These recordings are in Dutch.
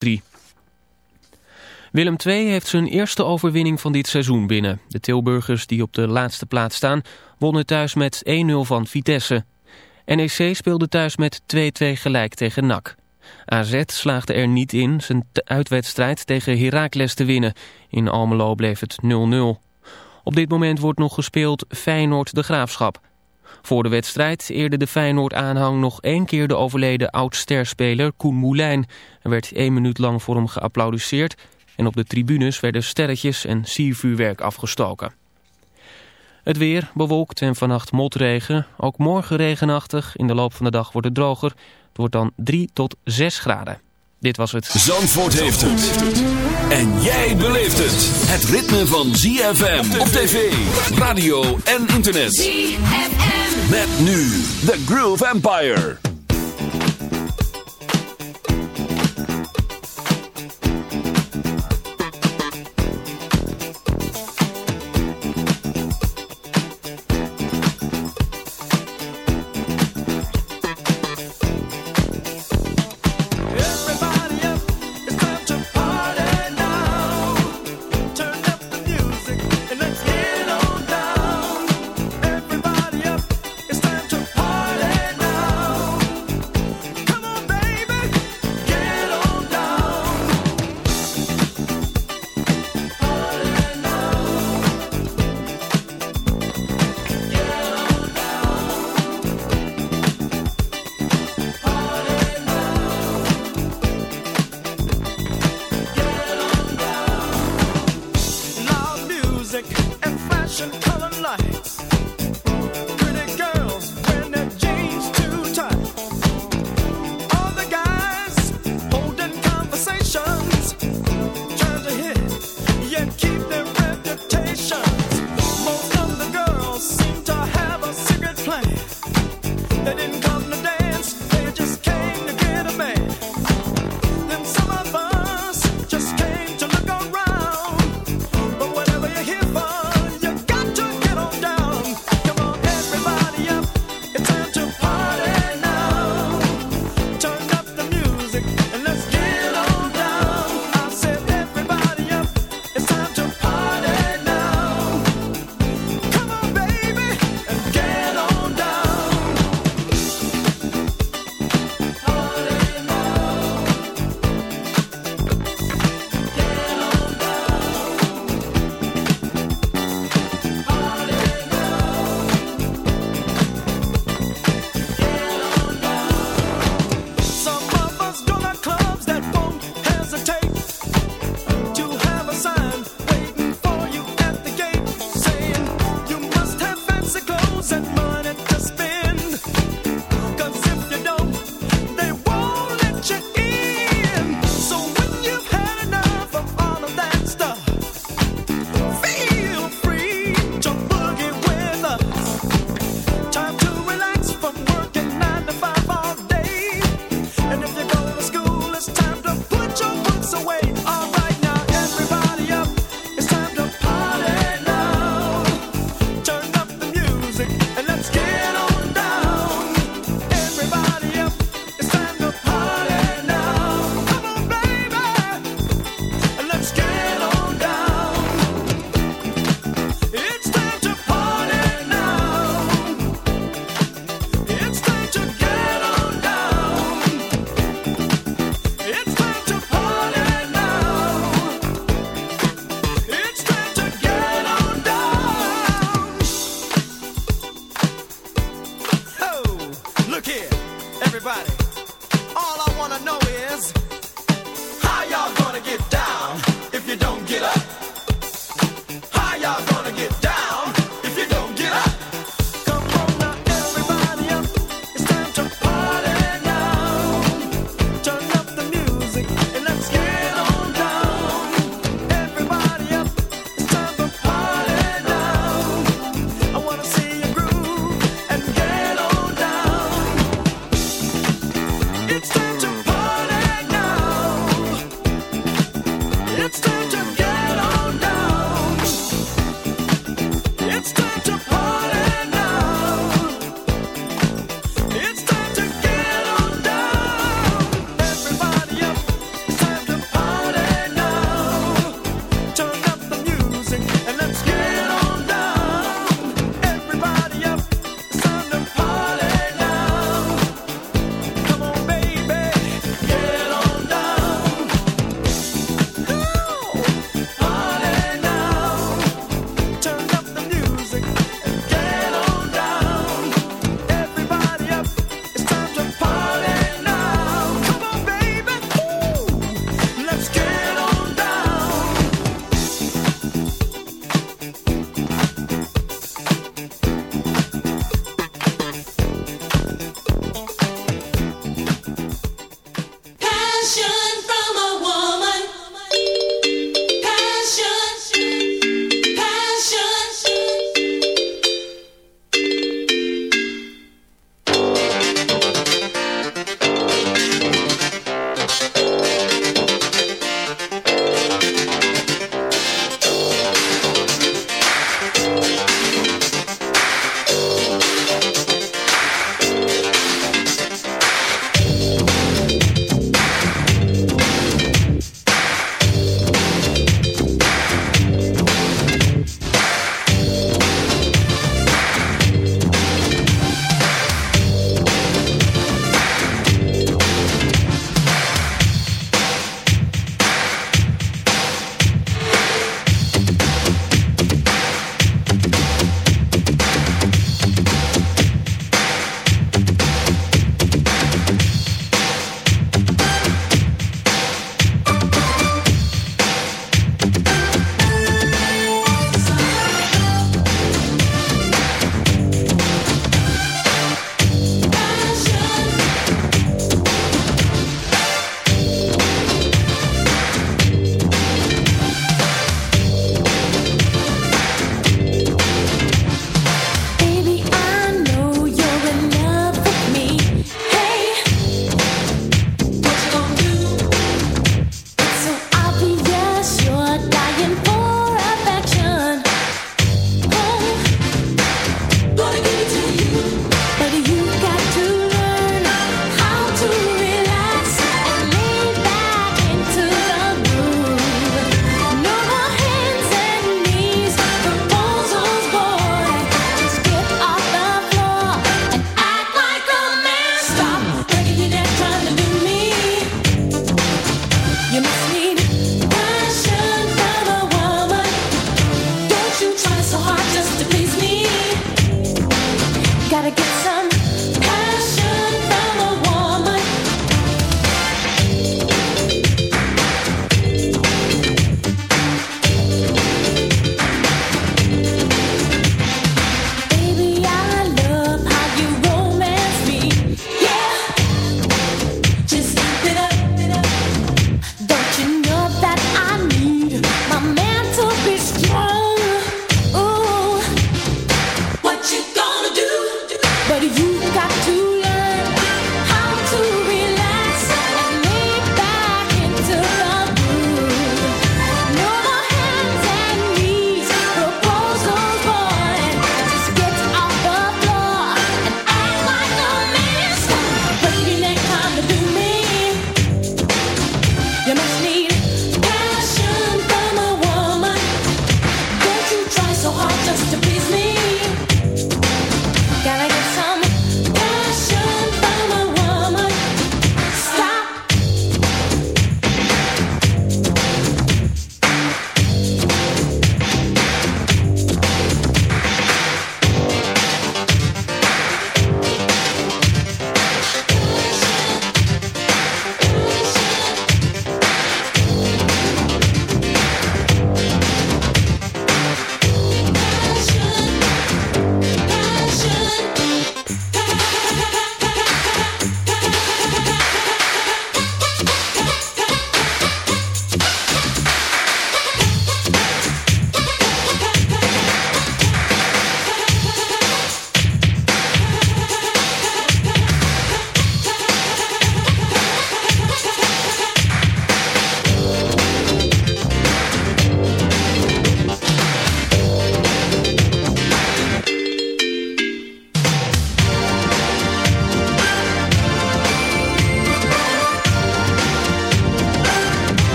3. Willem II heeft zijn eerste overwinning van dit seizoen binnen. De Tilburgers die op de laatste plaats staan wonnen thuis met 1-0 van Vitesse. NEC speelde thuis met 2-2 gelijk tegen NAC. AZ slaagde er niet in zijn uitwedstrijd tegen Heracles te winnen. In Almelo bleef het 0-0. Op dit moment wordt nog gespeeld Feyenoord de Graafschap. Voor de wedstrijd eerde de Feyenoord-aanhang nog één keer de overleden oud-sterspeler Koen Moulijn. Er werd één minuut lang voor hem geapplaudisseerd en op de tribunes werden sterretjes en siervuurwerk afgestoken. Het weer bewolkt en vannacht motregen. Ook morgen regenachtig. In de loop van de dag wordt het droger. Het wordt dan 3 tot 6 graden. Dit was het. Zandvoort heeft het. En jij beleeft het. Het ritme van ZFM op tv, radio en internet. ZFM. Met nu The Groove Empire.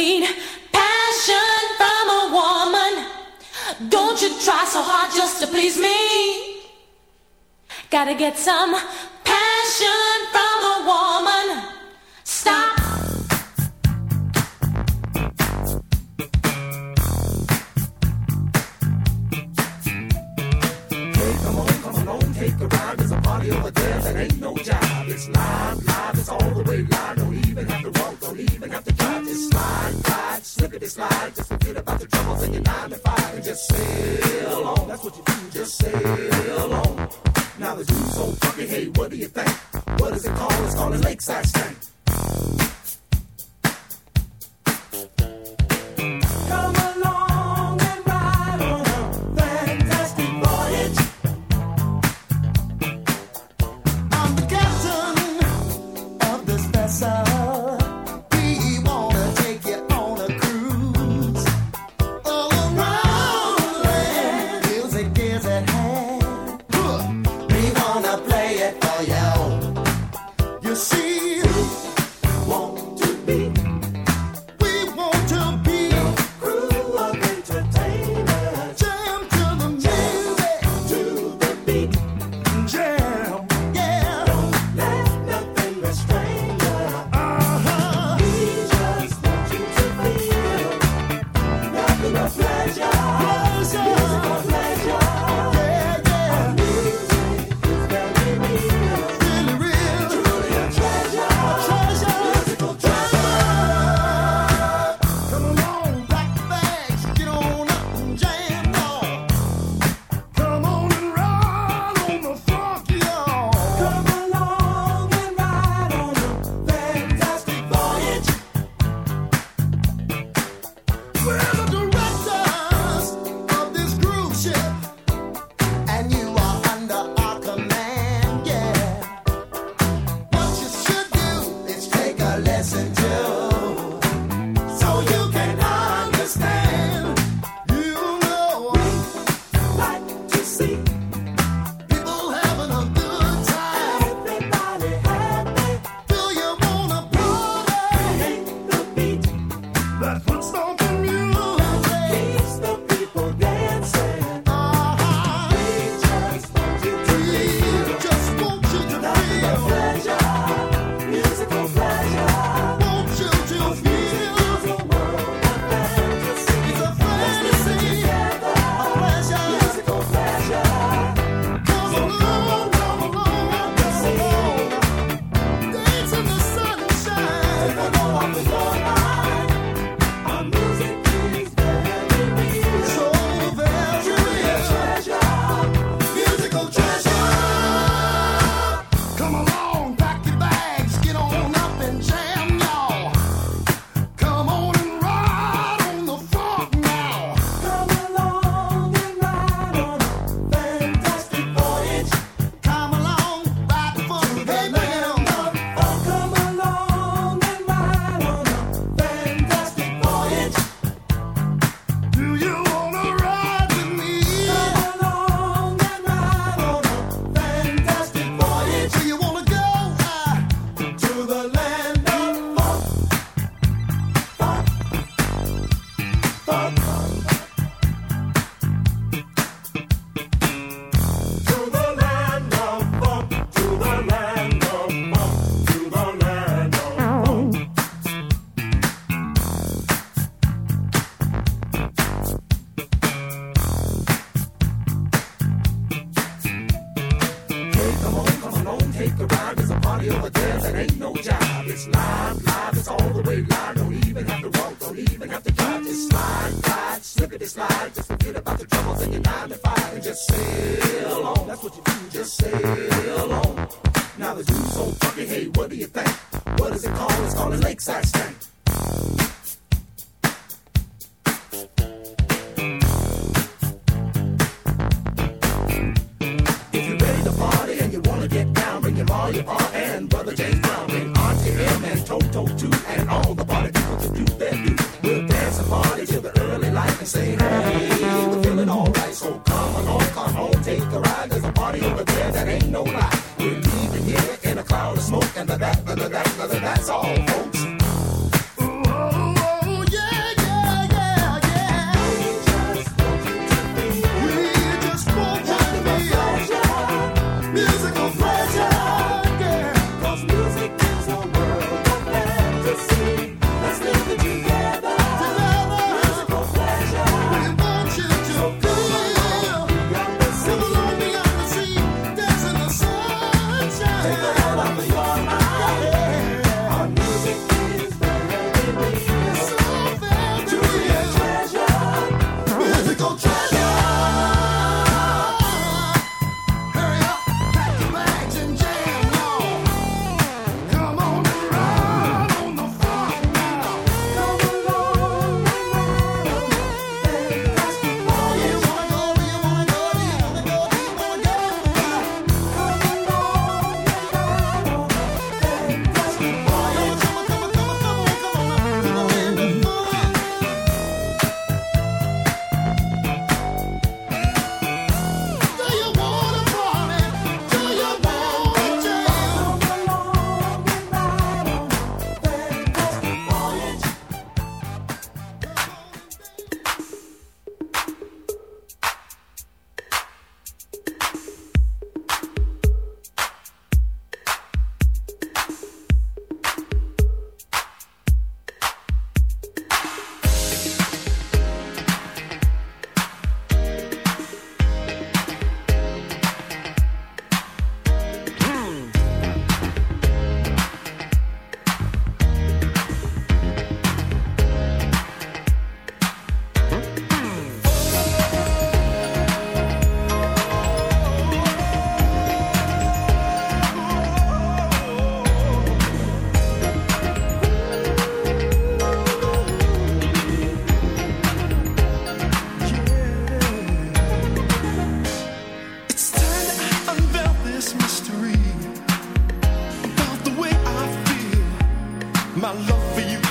need passion from a woman. Don't you try so hard just to please me. Gotta get some passion from a woman. Stop. Hey, come on, come along. Take a ride, there's a party over there that ain't no job. It's live, live, it's all the way live. slide, slippity slide. Just forget about the troubles in your nine to five and just sail on. That's what you do, just sail on. Now the dude's so funky, hey, what do you think? What is it called? It's called a lakeside stank.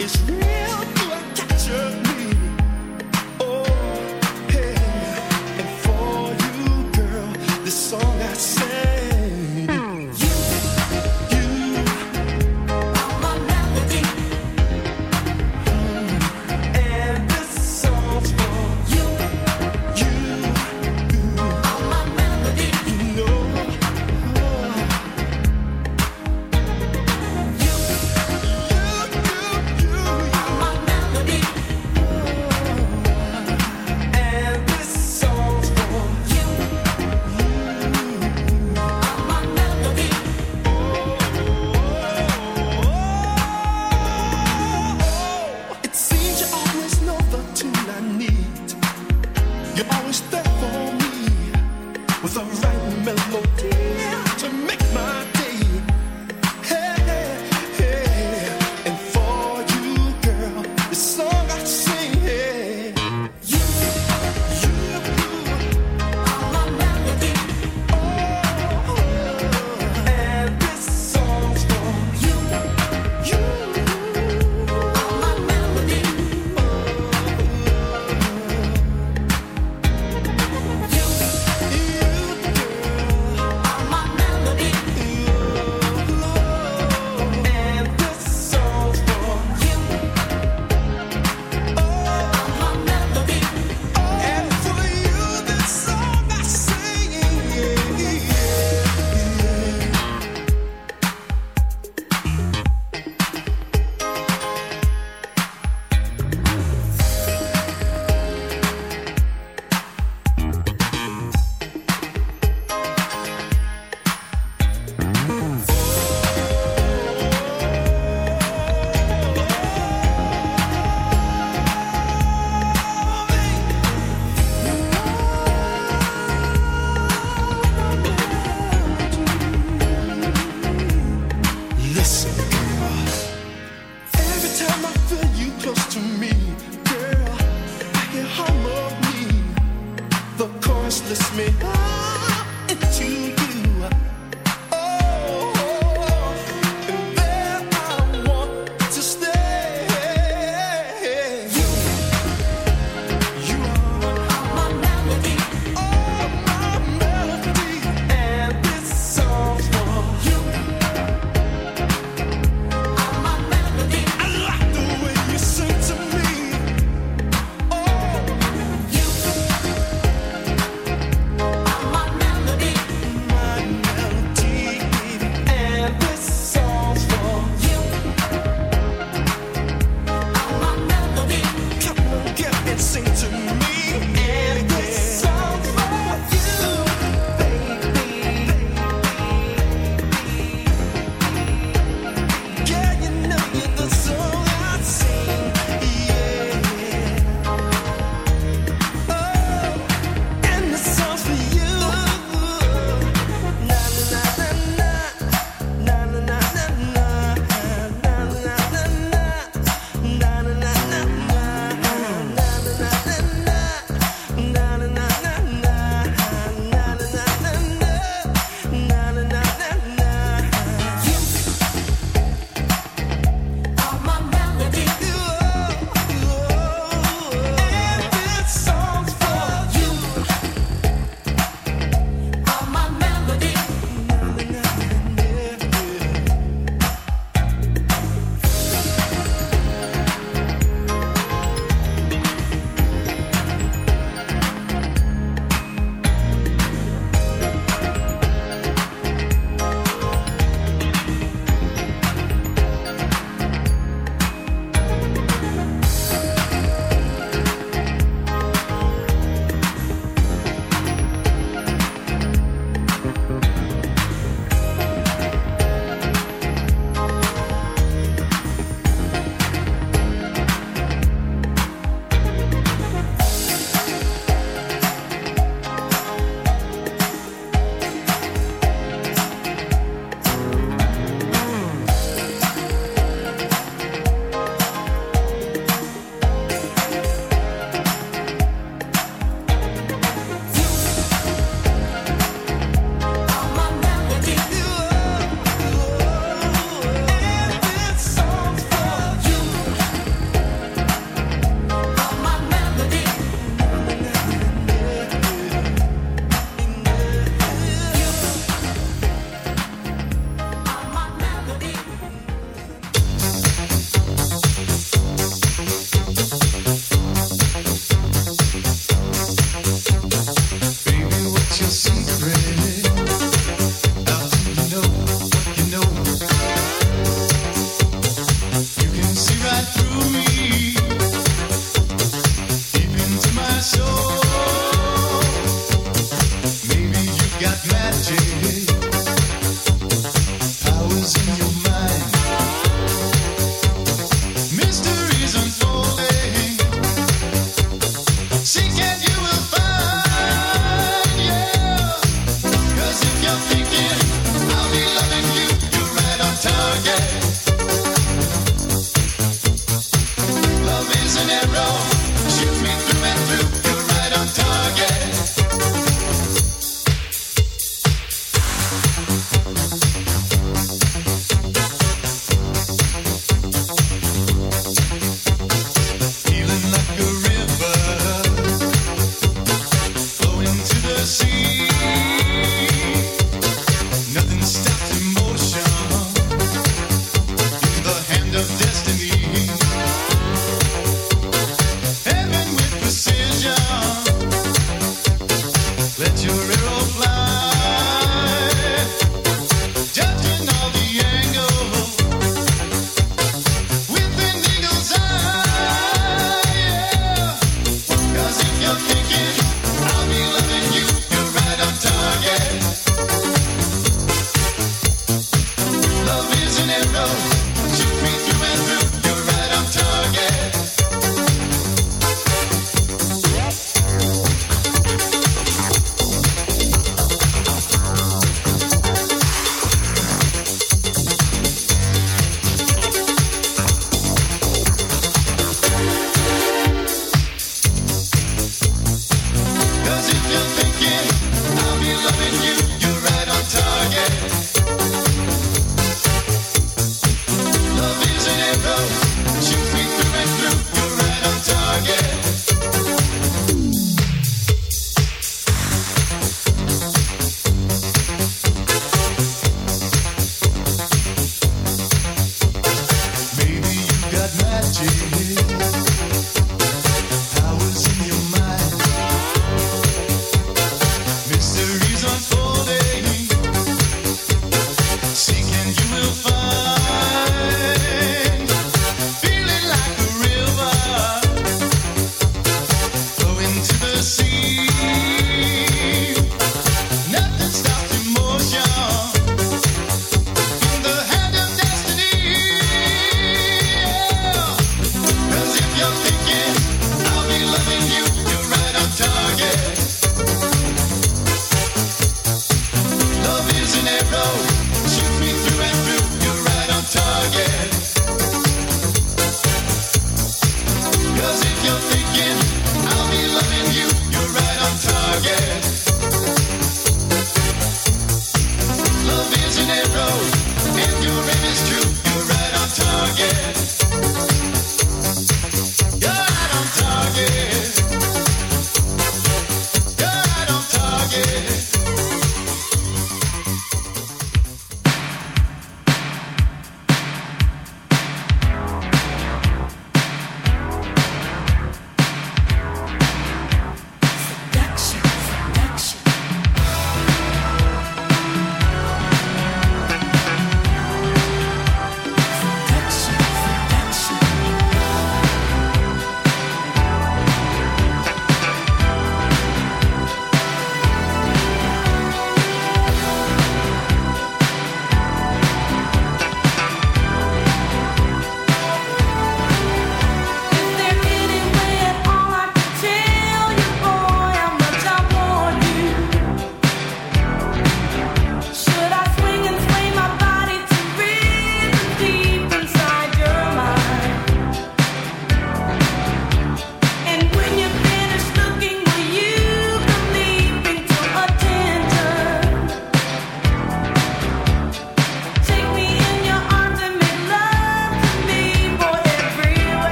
It's real. magic.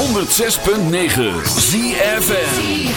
106.9 ZFN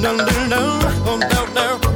no, no, no, oh, no, no.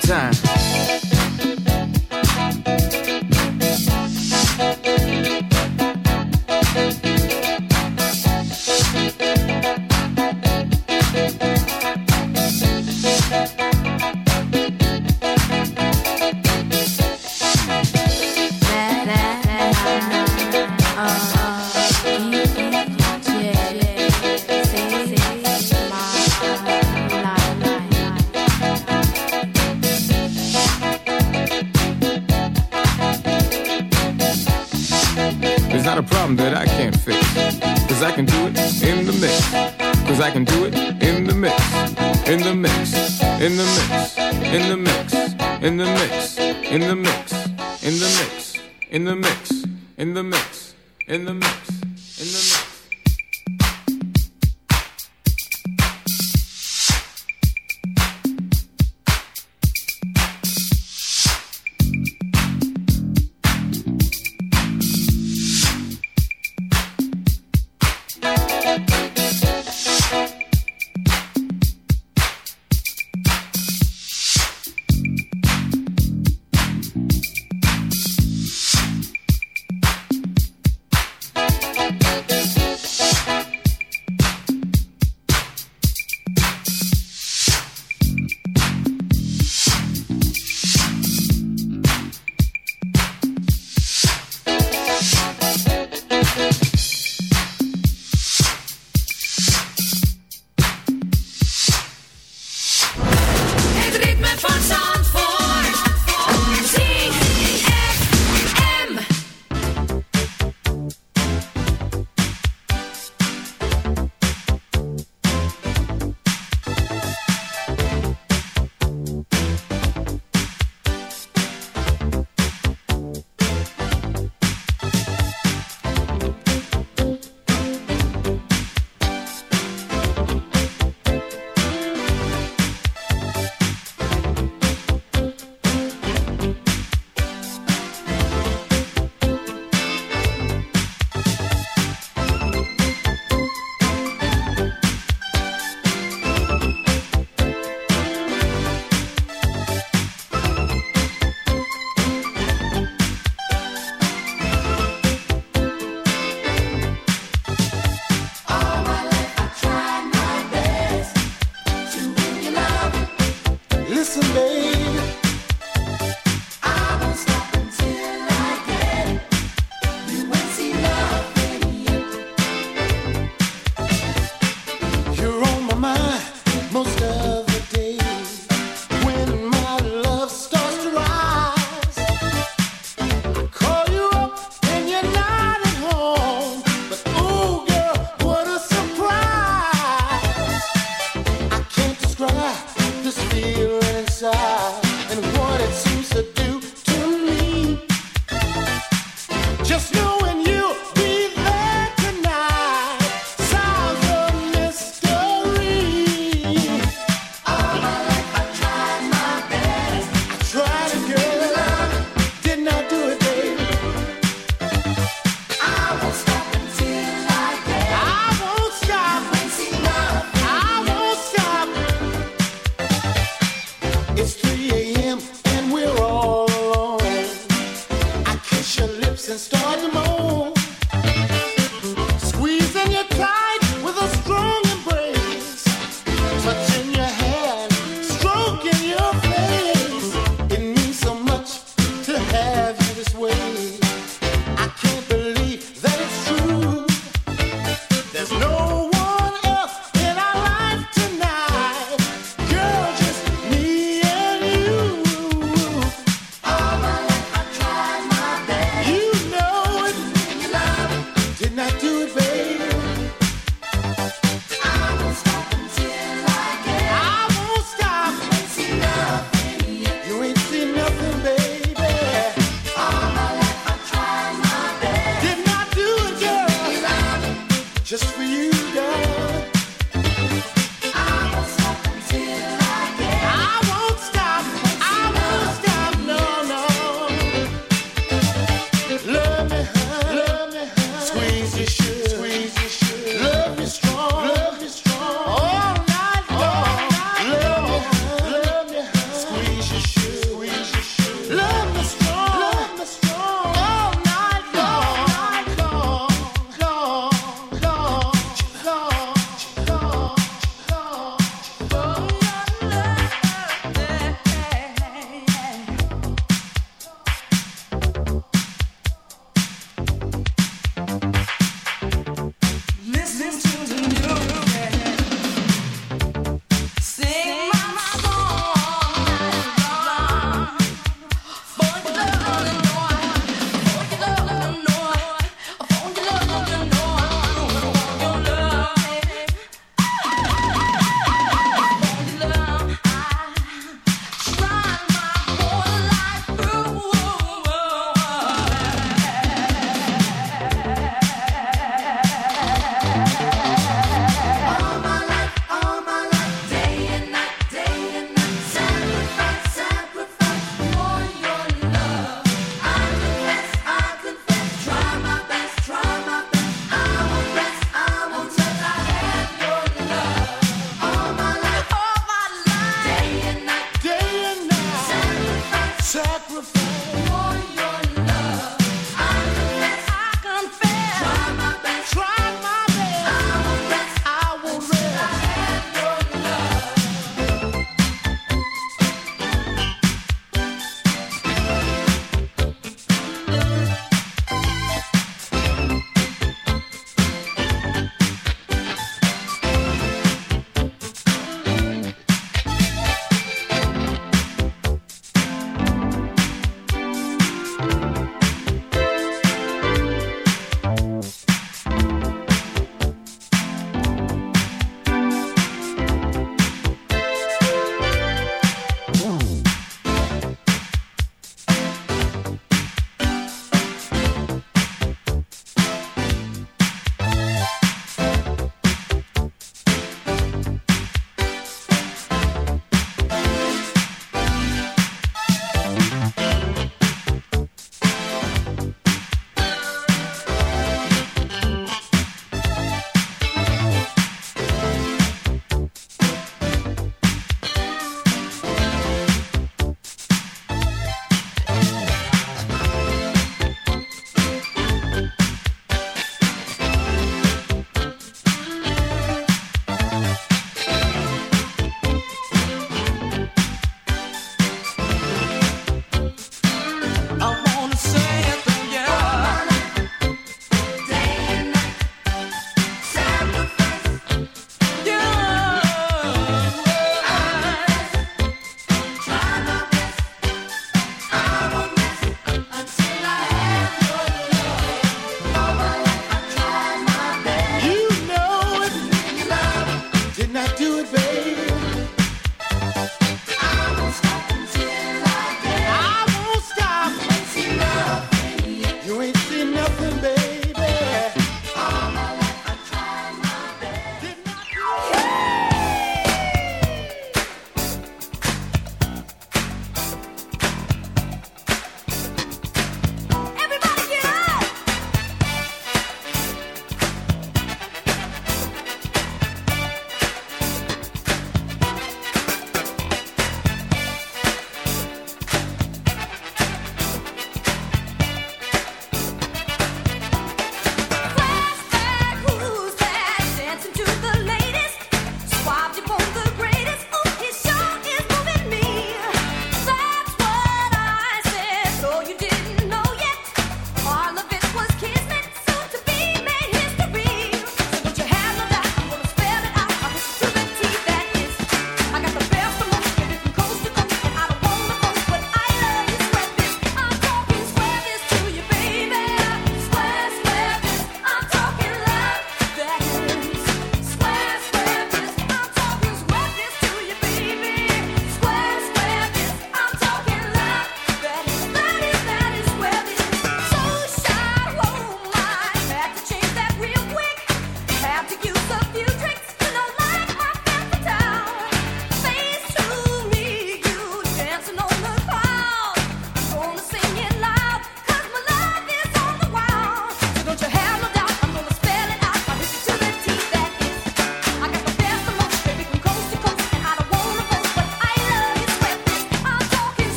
sometimes.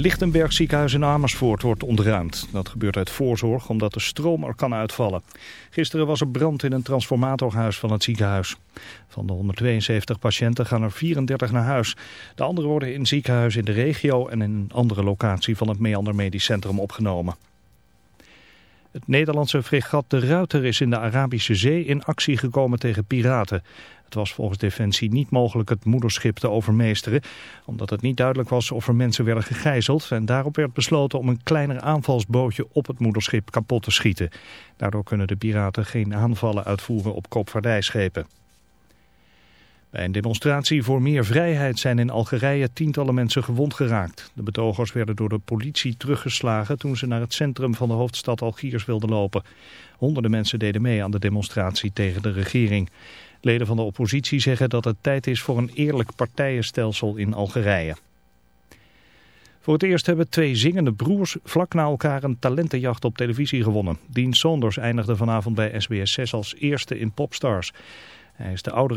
Lichtenberg ziekenhuis in Amersfoort wordt ontruimd. Dat gebeurt uit voorzorg omdat de stroom er kan uitvallen. Gisteren was er brand in een transformatorhuis van het ziekenhuis. Van de 172 patiënten gaan er 34 naar huis. De anderen worden in ziekenhuizen in de regio en in een andere locatie van het Meander Medisch Centrum opgenomen. Het Nederlandse fregat De Ruiter is in de Arabische Zee in actie gekomen tegen piraten. Het was volgens Defensie niet mogelijk het moederschip te overmeesteren, omdat het niet duidelijk was of er mensen werden gegijzeld. En daarop werd besloten om een kleiner aanvalsbootje op het moederschip kapot te schieten. Daardoor kunnen de piraten geen aanvallen uitvoeren op koopvaardijschepen. Bij een demonstratie voor meer vrijheid zijn in Algerije tientallen mensen gewond geraakt. De betogers werden door de politie teruggeslagen toen ze naar het centrum van de hoofdstad Algiers wilden lopen. Honderden mensen deden mee aan de demonstratie tegen de regering. Leden van de oppositie zeggen dat het tijd is voor een eerlijk partijenstelsel in Algerije. Voor het eerst hebben twee zingende broers vlak na elkaar een talentenjacht op televisie gewonnen. Dean Saunders eindigde vanavond bij SBS 6 als eerste in Popstars. Hij is de oudere